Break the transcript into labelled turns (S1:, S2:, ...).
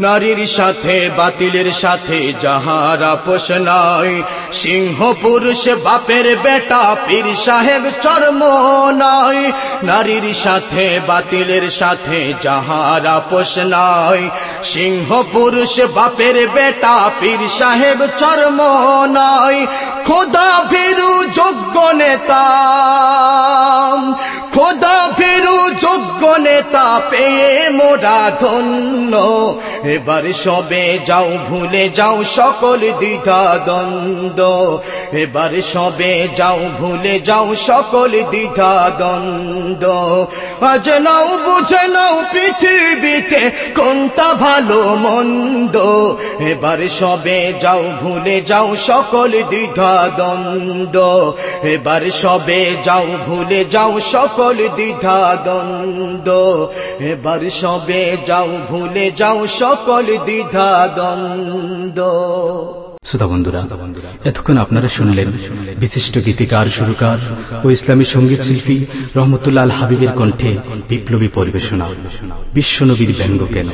S1: নারীর সাথে, বাতিলের সাথে যাহার আপোষ নাই। সিংহ পুরুষ, বাপের বেটা, পীর সাহেব চর্ম নাই। নারীর সাথে, বাতিলের সাথে যাহার আপোষ নাই। সিংহ পুরুষ, বাপের বেটা, পীর সাহেব চর্ম নাই। খোদা ফিরু যোগ্য নেতা। খোদা ফিরু যোগ্য নেতা, পেয়ে মোরা ধন্য। এবার সবে যাও, ভুলে যাও সকল দ্বিধা দ্বন্দ্ব। এবার সবে যাও, ভুলে যাও সকল দ্বিধা দ্বন্দ্ব। আজ নাও, বুঝে নাও পৃথিবীতে কোনটা ভালো, মন্দ। এবার সবে যাও, ভুলে যাও সকল দ্বিধা দ্বন্দ্ব। এবার সবে যাও, ভুলে যাও সকল দ্বিধা দ্বন্দ্ব। এবার সবে যাও, ভুলে যাও সকল দ্বিধা দ্বন্দ্ব।
S2: শ্রোতা বন্ধুরা, এতক্ষণ আপনারা শুনলেন বিশিষ্ট গীতিকার, সুরকার ও ইসলামী সংগীত শিল্পী রহমতুল্লাল হাবিবের কণ্ঠে বিপ্লবী পরিবেশনা। বিশ্বনবীর ব্যঙ্গ কেন?